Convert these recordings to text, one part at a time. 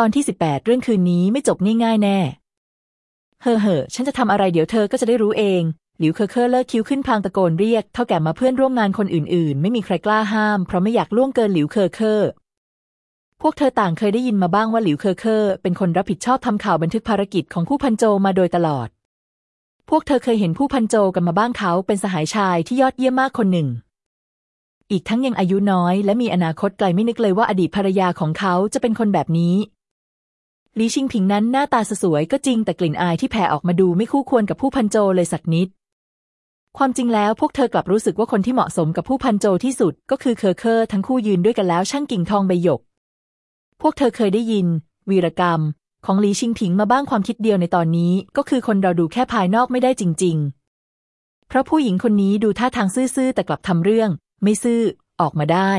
ตอนที่สิบแปดเรื่องคืนนี้ไม่จบง่ายๆแน่ เฮ่อเฮ่อฉันจะทำอะไรเดี๋ยวเธอก็จะได้รู้เอง หลิวเคอเคอร์เลิกคิ้วขึ้นพลางตะโกนเรียก เถ้าแก่มาเพื่อนร่วมงานคนอื่นๆ ไม่มีใครกล้าห้าม เพราะไม่อยากล่วงเกินหลิวเคอเคอร์พวกเธอต่างเคยได้ยินมาบ้างว่าหลิวเคอเคอร์เป็นคนรับผิดชอบทำข่าวบันทึกภารกิจของผู้พันโจมาโดยตลอด พวกเธอเคยเห็นผู้พันโจกันมาบ้างเขาเป็นสหายชายที่ยอดเยี่ยมมากคนหนึ่งอีกทั้งยังอายุน้อยและมีอนาคตไกลไม่นึกเลยว่าอดีตภรรยาของเขาจะเป็นคนแบบนี้ หลีชิงผิงนั้นหน้าตาสวยก็จริงแต่กลิ่นอายที่แผ่ออกมาดูไม่คู่ควรกับผู้พันโจเลยสักนิด ความจริงแล้วพวกเธอกลับรู้สึกว่าคนที่เหมาะสมกับผู้พันโจที่สุด ก็คือเคอเคอร์ทั้งคู่ยืนด้วยกันแล้วช่างกิ่งทองใบหยก พวกเธอเคยได้ยิน วีรกรรม ของหลีชิงผิงมาบ้างความคิดเดียวในตอนนี้ ก็คือคนเราดูแค่ภายนอกไม่ได้จริง ๆ เพราะผู้หญิงคนนี้ดูท่าทางซื่อๆแต่กลับทำเรื่อง ไม่ซื่อออกมาได้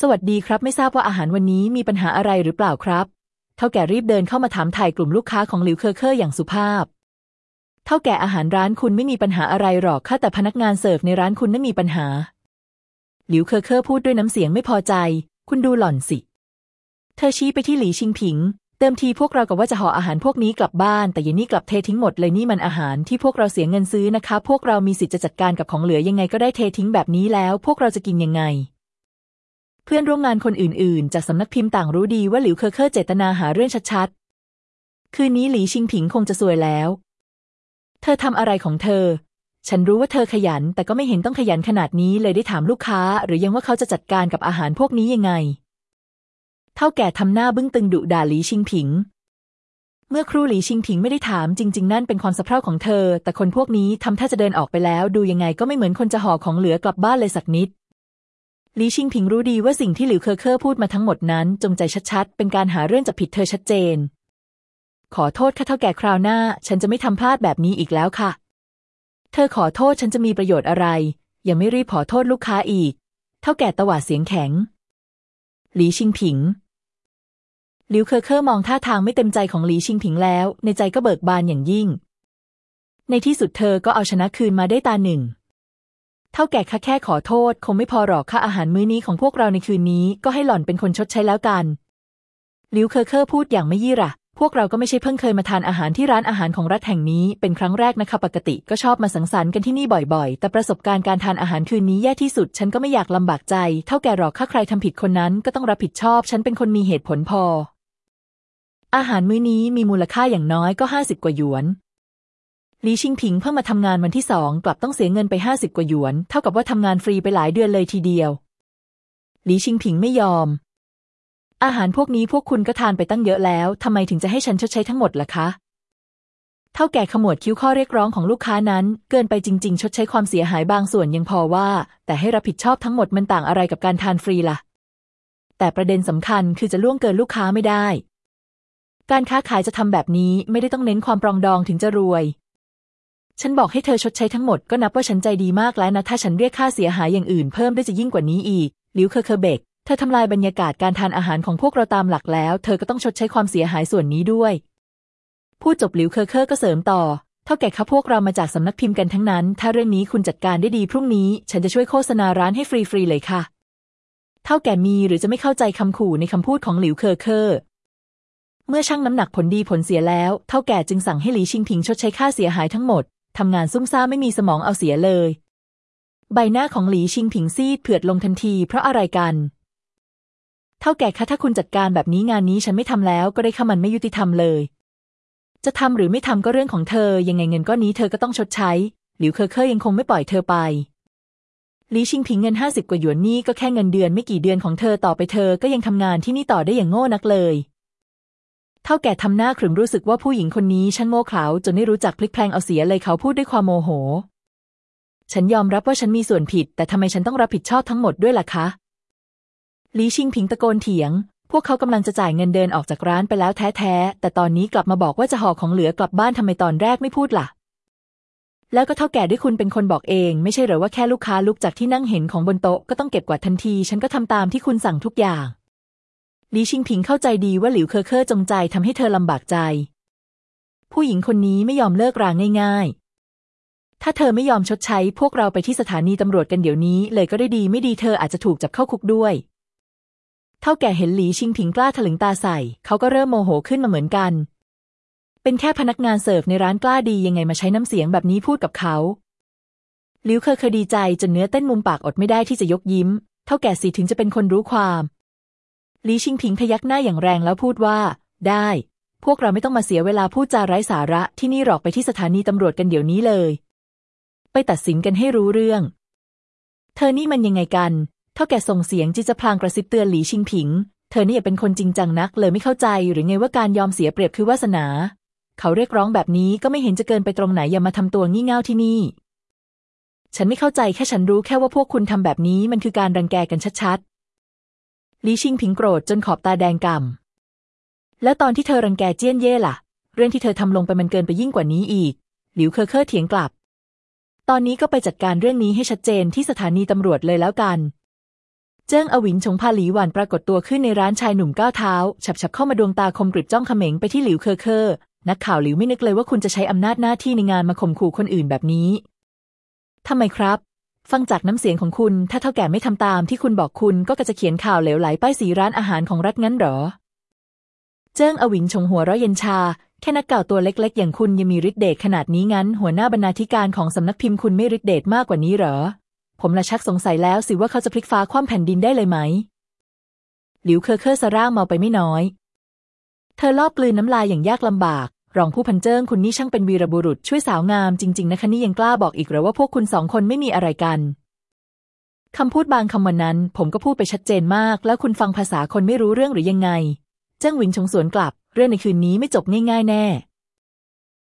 สวัสดีครับ ไม่ทราบว่าอาหารวันนี้มีปัญหาอะไรหรือเปล่าครับ เถ้าแก่รีบเดินเข้ามาถามไถ่กลุ่มลูกค้าของหลิวเคอเคอร์อย่างสุภาพ เถ้าแก่อาหารร้านคุณไม่มีปัญหาอะไรหรอกค่ะแต่พนักงานเสิร์ฟในร้านคุณนั่นมีปัญหา หลิวเคอเคอร์พูดด้วยน้ำเสียงไม่พอใจ คุณดูหล่อนสิ เธอชี้ไปที่หลีชิงผิง เดิมทีพวกเรากะว่าจะห่ออาหารพวกนี้กลับบ้าน แต่ยัยนี่กลับเททิ้งหมดเลยนี่มันอาหารที่พวกเราเสียเงินซื้อนะคะ พวกเรามีสิทธิ์จะจัดการกับของเหลือยังไงก็ได้เททิ้งแบบนี้แล้ว พวกเราจะกินยังไง เพื่อนร่วมงานคนอื่นๆ จากสำนักพิมพ์ต่างรู้ดีว่าหลิวเคอเคอร์เจตนาหาเรื่องชัดๆ คืนนี้หลีชิงผิงคงจะซวยแล้ว เธอทำอะไรของเธอ ฉันรู้ว่าเธอขยัน แต่ก็ไม่เห็นต้องขยันขนาดนี้เลยได้ถามลูกค้า หรือยังว่าเขาจะจัดการกับอาหารพวกนี้ยังไง เท่าแก่ทำหน้าบึ้งตึงดุด่าหลีชิงผิง เมื่อครูหลีชิงผิงไม่ได้ถามจริง ๆ นั่นเป็นความสะเพร่าของเธอ แต่คนพวกนี้ทำท่าจะเดินออกไปแล้ว ดูยังไงก็ไม่เหมือนคนจะห่อของเหลือกลับบ้านเลยสักนิด หลีชิงผิงรู้ดีว่าสิ่งที่หลิวเคอเคอร์พูดมาทั้งหมดนั้น จงใจชัดๆ เป็นการหาเรื่องจับผิดเธอชัดเจน ขอโทษค่ะเถ้าแก่คราวหน้า ฉันจะไม่ทำพลาดแบบนี้อีกแล้วค่ะ เธอขอโทษฉันจะมีประโยชน์อะไร ยังไม่รีบขอโทษลูกค้าอีก เถ้าแก่ตวาดเสียงแข็ง หลีชิงผิงหลิวเคอเคอร์มองท่าทางไม่เต็มใจของหลีชิงผิงแล้ว ในใจก็เบิกบานอย่างยิ่ง ในที่สุดเธอก็เอาชนะคืนมาได้ตาหนึ่ง เท่าแก่ข้าแค่ขอโทษ คงไม่พอหรอกค่าอาหารมื้อนี้ของพวกเราในคืนนี้ก็ให้หล่อนเป็นคนชดใช้แล้วกันหลิวเคอเคอร์พูดอย่างไม่ยี่ระพวกเราก็ไม่ใช่เพิ่งเคยมาทานอาหารที่ร้านอาหารของรัฐแห่งนี้เป็นครั้งแรกนะคะปกติก็ชอบมาสังสรรค์กันที่นี่บ่อยๆ แต่ประสบการณ์การทานอาหารคืนนี้แย่ที่สุด ฉันก็ไม่อยากลำบากใจ เท่าแก่หรอกถ้าใครทำผิดคนนั้นก็ต้องรับผิดชอบ ฉันเป็นคนมีเหตุผลพอ อาหารมื้อนี้มีมูลค่าอย่างน้อยก็ห้าสิบกว่าหยวน ลีชิงผิงเพิ่งมาทำงานวันที่สองกลับต้องเสียเงินไปห้าสิบกว่าหยวน เท่ากับว่าทำงานฟรีไปหลายเดือนเลยทีเดียวลีชิงผิงไม่ยอม อาหารพวกนี้พวกคุณก็ทานไปตั้งเยอะแล้วทำไมถึงจะให้ฉันชดใช้ทั้งหมดล่ะคะ เท่าแก่ขมวดคิ้วข้อเรียกร้องของลูกค้านั้น เกินไปจริง ๆ ชดใช้ความเสียหายบางส่วนยังพอว่า แต่ให้รับผิดชอบทั้งหมดมันต่างอะไรกับการทานฟรีล่ะ แต่ประเด็นสำคัญคือจะล่วงเกินลูกค้าไม่ได้ การค้าขายจะทำแบบนี้ไม่ได้ต้องเน้นความปรองดองถึงจะรวย ฉันบอกให้เธอชดใช้ทั้งหมดก็นับว่าฉันใจดีมากแล้วนะ ถ้าฉันเรียกค่าเสียหายอย่างอื่นเพิ่มได้จะยิ่งกว่านี้อีกหลิวเคอเคอร์เบกเธอทำลายบรรยากาศการทานอาหารของพวกเราตามหลักแล้ว เธอก็ต้องชดใช้ความเสียหายส่วนนี้ด้วยพูดจบหลิวเคอเคอร์ก็เสริมต่อ เถ้าแก่คะพวกเรามาจากสำนักพิมพ์กันทั้งนั้น ถ้าเรื่องนี้คุณจัดการได้ดีพรุ่งนี้ ฉันจะช่วยโฆษณาร้านให้ฟรีๆเลยค่ะ เถ้าแก่มีหรือจะไม่เข้าใจคำขู่ในคำพูดของหลิวเคอร์เคอร์เมื่อชั่งน้ำหนักผลดีผลเสียแล้ว เถ้าแก่จึงสั่งให้หลีชิงผิงชดใช้ค่าเสียหายทั้งหมด ทำงานซุ่มซ่ามไม่มีสมองเอาเสียเลย ใบหน้าของหลีชิงผิงซีดเผือดลงทันทีเพราะอะไรกัน เถ้าแก่คะถ้าคุณจัดการแบบนี้งานนี้ฉันไม่ทำแล้วก็ได้ค่ะมันไม่ยุติธรรมเลย จะทำหรือไม่ทำก็เรื่องของเธอ ยังไงเงินก้อนนี้เธอก็ต้องชดใช้ หลิวเคอเคอร์ยังคงไม่ปล่อยเธอไปหลีชิงผิงเงินห้าสิบกว่าหยวนนี่ก็แค่เงินเดือนไม่กี่เดือนของเธอต่อไปเธอก็ยังทำงานที่นี่ต่อได้อย่างโง่นักเลย เท่าแก่ทำหน้าขรึมรู้สึกว่าผู้หญิงคนนี้ช่างโง่เขลาจนไม่รู้จักพลิกแพลงเอาเสียเลยเขาพูดด้วยความโมโห ฉันยอมรับว่าฉันมีส่วนผิด แต่ทำไมฉันต้องรับผิดชอบทั้งหมดด้วยล่ะคะลีชิงผิงตะโกนเถียง พวกเขากำลังจะจ่ายเงินเดินออกจากร้านไปแล้วแท้ๆ แต่ตอนนี้กลับมาบอกว่าจะห่อของเหลือกลับบ้านทำไมตอนแรกไม่พูดล่ะ แล้วก็เท่าแก่ด้วยคุณเป็นคนบอกเอง ไม่ใช่หรือว่าแค่ลูกค้าลุกจากที่นั่งเห็นของบนโต๊ะก็ต้องเก็บกวาดทันที ฉันก็ทำตามที่คุณสั่งทุกอย่าง ลีชิงผิงเข้าใจดีว่าหลิวเคอเคอจงใจทำให้เธอลำบากใจ ผู้หญิงคนนี้ไม่ยอมเลิกรางง่ายๆ ถ้าเธอไม่ยอมชดใช้พวกเราไปที่สถานีตำรวจกันเดี๋ยวนี้ เลยก็ได้ดีไม่ดีเธออาจจะถูกจับเข้าคุกด้วย เท่าแก่เห็นหลีชิงผิงกล้าถลึงตาใส่ เขาก็เริ่มโมโหขึ้นมาเหมือนกัน เป็นแค่พนักงานเสิร์ฟในร้านกล้าดียังไงมาใช้น้ำเสียงแบบนี้พูดกับเขาหลิวเคยเคยดีใจจนเนื้อเต้นมุมปากอดไม่ได้ที่จะยกยิ้ม เท่าแก่สีถึงจะเป็นคนรู้ความ หลีชิงผิงพยักหน้าอย่างแรงแล้วพูดว่า ได้ พวกเราไม่ต้องมาเสียเวลาพูดจาไร้สาระที่นี่หรอกไปที่สถานีตำรวจกันเดี๋ยวนี้เลย ไปตัดสินกันให้รู้เรื่อง เธอนี่มันยังไงกันเท่าแก่ส่งเสียงจิจะพลางกระซิบเตือนหลีชิงผิง เธอนี่อย่าเป็นคนจริงจังนัก เลยไม่เข้าใจหรือไงว่าการยอมเสียเปรียบคือวาสนา เขาเรียกร้องแบบนี้ก็ไม่เห็นจะเกินไปตรงไหนอย่ามาทำตัวงี่เง่าที่นี่ ฉันไม่เข้าใจแค่ฉันรู้แค่ว่าพวกคุณทำแบบนี้มันคือการรังแกกันชัด ลีชิงผิงโกรธจนขอบตาแดงก่ำแล้วตอนที่เธอรังแกเจี้ยนเย่ล่ะ เรื่องที่เธอทำลงไปมันเกินไปยิ่งกว่านี้อีก หลิวเคอเคอเถียงกลับ ตอนนี้ก็ไปจัดการเรื่องนี้ให้ชัดเจนที่สถานีตำรวจเลยแล้วกัน เจิ้งอวินชงพาหลีหวานปรากฏตัวขึ้นในร้านชายหนุ่มก้าวเท้า ฉับฉับเข้ามาดวงตาคมกริบจ้องเขม็งไปที่หลิวเคอเคอนักข่าวหลิวไม่นึกเลยว่าคุณจะใช้อำนาจหน้าที่ในงานมาข่มขู่คนอื่นแบบนี้ทำไมครับ ฟังจากน้ำเสียงของคุณ ถ้าเท่าแก่ไม่ทำตามที่คุณบอกคุณก็จะเขียนข่าวเหลวไหลป้ายสีร้านอาหารของรัฐงั้นหรอ เจิ้งอวินชงหัวเราะเย็นชา แค่นักข่าวตัวเล็ก ๆ อย่างคุณยังมีฤทธิ์เดชขนาดนี้งั้น หัวหน้าบรรณาธิการของสำนักพิมพ์คุณไม่ฤทธิ์เดชมากกว่านี้หรอ ผมละชักสงสัยแล้วสิว่าเขาจะพลิกฟ้าคว่ำแผ่นดินได้เลยไหม หลิวเคอเคอร์สร่าเมาไปไม่น้อย เธอลอบกลืนน้ำลายอย่างยากลำบาก รองผู้พันเจิ้งคุณนี่ช่างเป็นวีรบุรุษช่วยสาวงามจริง ๆ นะคะนี่ยังกล้าบอกอีกหรอว่าพวกคุณสองคนไม่มีอะไรกันคำพูดบางคำวันนั้น ผมก็พูดไปชัดเจนมาก แล้วคุณฟังภาษาคนไม่รู้เรื่องหรือยังไง เจิ้งหวินชงสวนกลับ เรื่องในคืนนี้ไม่จบง่ายๆแน่